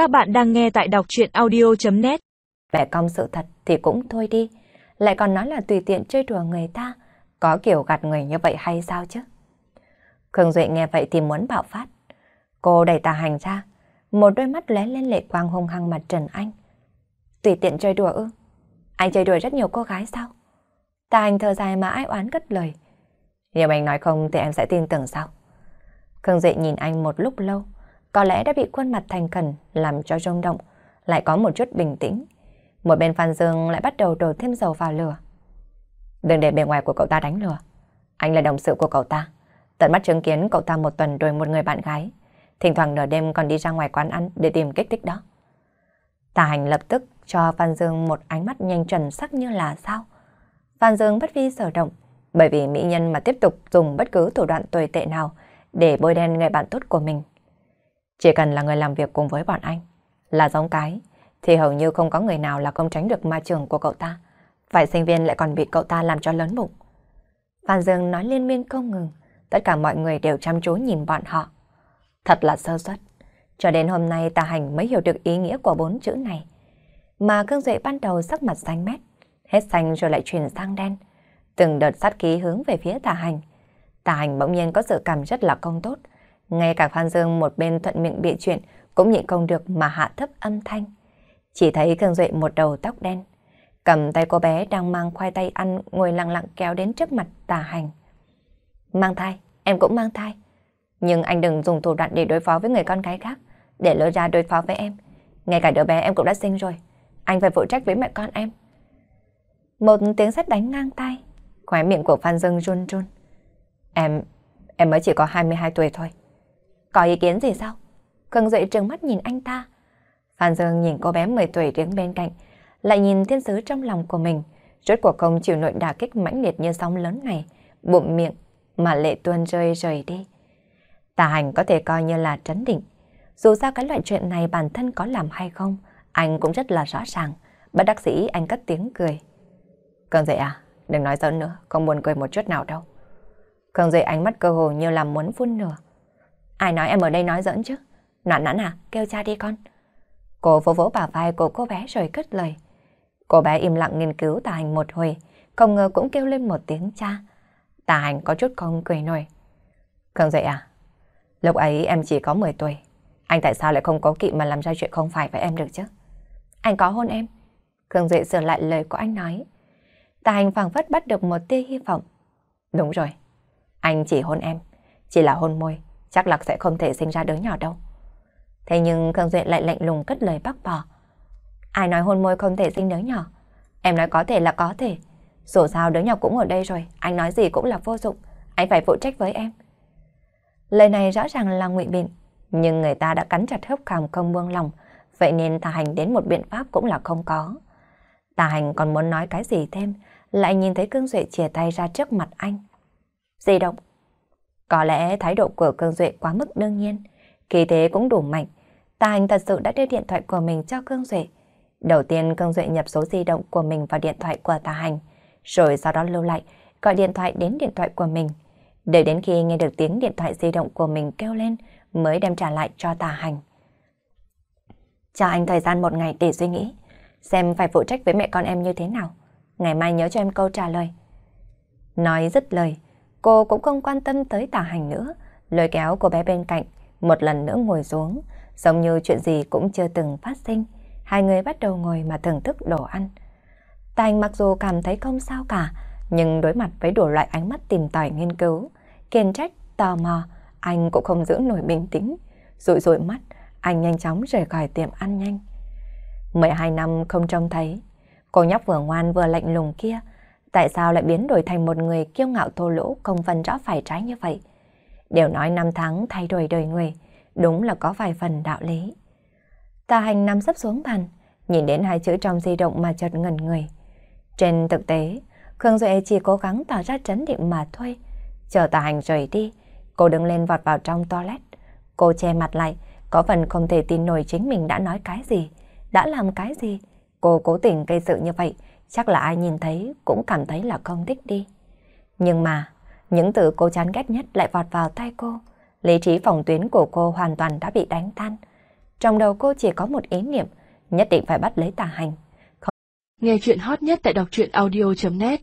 Các bạn đang nghe tại đọc chuyện audio.net Bẻ cong sự thật thì cũng thôi đi. Lại còn nói là tùy tiện chơi đùa người ta. Có kiểu gạt người như vậy hay sao chứ? Khương Duệ nghe vậy thì muốn bạo phát. Cô đẩy tà hành ra. Một đôi mắt lé lên lệ quang hung hăng mặt Trần Anh. Tùy tiện chơi đùa ư? Anh chơi đùa rất nhiều cô gái sao? Tà hành thở dài mà ai oán cất lời. Nếu anh nói không thì em sẽ tin tưởng sao? Khương Duệ nhìn anh một lúc lâu. Có lẽ đã bị khuôn mặt thành khẩn làm cho rung động, lại có một chút bình tĩnh. Một bên Phan Dương lại bắt đầu đổ thêm dầu vào lửa. Đừng để bề ngoài của cậu ta đánh lừa. Anh là đồng sự của cậu ta. Tận mắt chứng kiến cậu ta một tuần đuổi một người bạn gái. Thỉnh thoảng nửa đêm còn đi ra ngoài quán ăn để tìm kích thích đó. Tà hành lập tức cho Phan Dương một ánh mắt nhanh trần sắc như là sao. Phan Dương bất vi sở động, bởi vì mỹ nhân mà tiếp tục dùng bất cứ thủ đoạn tồi tệ nào để bôi đen người bạn tốt của mình. Chỉ cần là người làm việc cùng với bọn anh, là giống cái, thì hầu như không có người nào là không tránh được ma trường của cậu ta. vài sinh viên lại còn bị cậu ta làm cho lớn bụng. Phan Dương nói liên miên không ngừng, tất cả mọi người đều chăm chú nhìn bọn họ. Thật là sơ suất. Cho đến hôm nay Tà Hành mới hiểu được ý nghĩa của bốn chữ này. Mà Cương Duệ ban đầu sắc mặt xanh mét, hết xanh rồi lại chuyển sang đen. Từng đợt sát khí hướng về phía Tà Hành. Tà Hành bỗng nhiên có sự cảm rất là công tốt, ngay cả Phan Dương một bên thuận miệng bịa chuyện cũng nhịn không được mà hạ thấp âm thanh. Chỉ thấy Khương Duệ một đầu tóc đen, cầm tay cô bé đang mang khoai tây ăn ngồi lặng lặng kéo đến trước mặt tà hành. Mang thai, em cũng mang thai. Nhưng anh đừng dùng thủ đoạn để đối phó với người con gái khác, để lỡ ra đối phó với em. Ngay cả đứa bé em cũng đã sinh rồi, anh phải phụ trách với mẹ con em. Một tiếng sét đánh ngang tay, khóe miệng của Phan Dương run run. Em, em mới chỉ có 22 tuổi thôi. Có ý kiến gì sao? Khương Duệ trừng mắt nhìn anh ta. Phan Dương nhìn cô bé 10 tuổi đứng bên cạnh, lại nhìn thiên sứ trong lòng của mình. Rốt cuộc không chịu nội đả kích mãnh liệt như sóng lớn này, bụng miệng mà lệ tuôn rơi rời đi. Tà hành có thể coi như là trấn định. Dù sao cái loại chuyện này bản thân có làm hay không, anh cũng rất là rõ ràng. Bất đắc sĩ anh cất tiếng cười. Cơn dậy à, đừng nói giỡn nữa, không buồn cười một chút nào đâu. Cơn dậy ánh mắt cơ hồ như là muốn phun nửa. Ai nói em ở đây nói giỡn chứ? Nạn nãn à, kêu cha đi con. Cô vỗ vỗ bà vai của cô bé rồi cất lời. Cô bé im lặng nghiên cứu tà hành một hồi, không ngờ cũng kêu lên một tiếng cha. Tà hành có chút không cười nổi. Khương dậy à? Lúc ấy em chỉ có 10 tuổi. Anh tại sao lại không có kỵ mà làm ra chuyện không phải với em được chứ? Anh có hôn em. Khương Duệ sửa lại lời của anh nói. Tà hành phảng phất bắt được một tia hy vọng. Đúng rồi. Anh chỉ hôn em. Chỉ là hôn môi chắc là sẽ không thể sinh ra đứa nhỏ đâu. Thế nhưng Khương duyệt lại lạnh lùng cất lời bác bỏ. Ai nói hôn môi không thể sinh đứa nhỏ? Em nói có thể là có thể. Dù sao đứa nhỏ cũng ở đây rồi, anh nói gì cũng là vô dụng. Anh phải phụ trách với em. Lời này rõ ràng là ngụy biện, nhưng người ta đã cắn chặt hớp cằm không buông lòng, vậy nên tà hành đến một biện pháp cũng là không có. Tà hành còn muốn nói cái gì thêm, lại nhìn thấy Cương Duệ chìa tay ra trước mặt anh. Di động. Có lẽ thái độ của Cương Duệ quá mức đương nhiên, khi thế cũng đủ mạnh. Tà hành thật sự đã đưa điện thoại của mình cho Cương Duệ. Đầu tiên Cương Duệ nhập số di động của mình vào điện thoại của Tà hành, rồi sau đó lưu lại, gọi điện thoại đến điện thoại của mình. Đợi đến khi nghe được tiếng điện thoại di động của mình kêu lên, mới đem trả lại cho Tà hành. Cho anh thời gian một ngày để suy nghĩ, xem phải phụ trách với mẹ con em như thế nào. Ngày mai nhớ cho em câu trả lời. Nói dứt lời, Cô cũng không quan tâm tới tả hành nữa, lôi kéo cô bé bên cạnh, một lần nữa ngồi xuống, giống như chuyện gì cũng chưa từng phát sinh. Hai người bắt đầu ngồi mà thưởng thức đồ ăn. tài mặc dù cảm thấy không sao cả, nhưng đối mặt với đủ loại ánh mắt tìm tòi nghiên cứu, kiên trách, tò mò, anh cũng không giữ nổi bình tĩnh. Rụi rụi mắt, anh nhanh chóng rời khỏi tiệm ăn nhanh. 12 năm không trông thấy, cô nhóc vừa ngoan vừa lạnh lùng kia, Tại sao lại biến đổi thành một người kiêu ngạo thô lỗ không phân rõ phải trái như vậy? Đều nói năm tháng thay đổi đời người, đúng là có vài phần đạo lý. Tà hành nằm sấp xuống bàn, nhìn đến hai chữ trong di động mà chợt ngẩn người. Trên thực tế, Khương Duệ chỉ cố gắng tỏ ra trấn định mà thôi. Chờ tà hành rời đi, cô đứng lên vọt vào trong toilet. Cô che mặt lại, có phần không thể tin nổi chính mình đã nói cái gì, đã làm cái gì. Cô cố tình gây sự như vậy, chắc là ai nhìn thấy cũng cảm thấy là không thích đi. Nhưng mà, những từ cô chán ghét nhất lại vọt vào tay cô. Lý trí phòng tuyến của cô hoàn toàn đã bị đánh tan. Trong đầu cô chỉ có một ý niệm, nhất định phải bắt lấy tà hành. Nghe chuyện hot nhất tại đọc truyện audio.net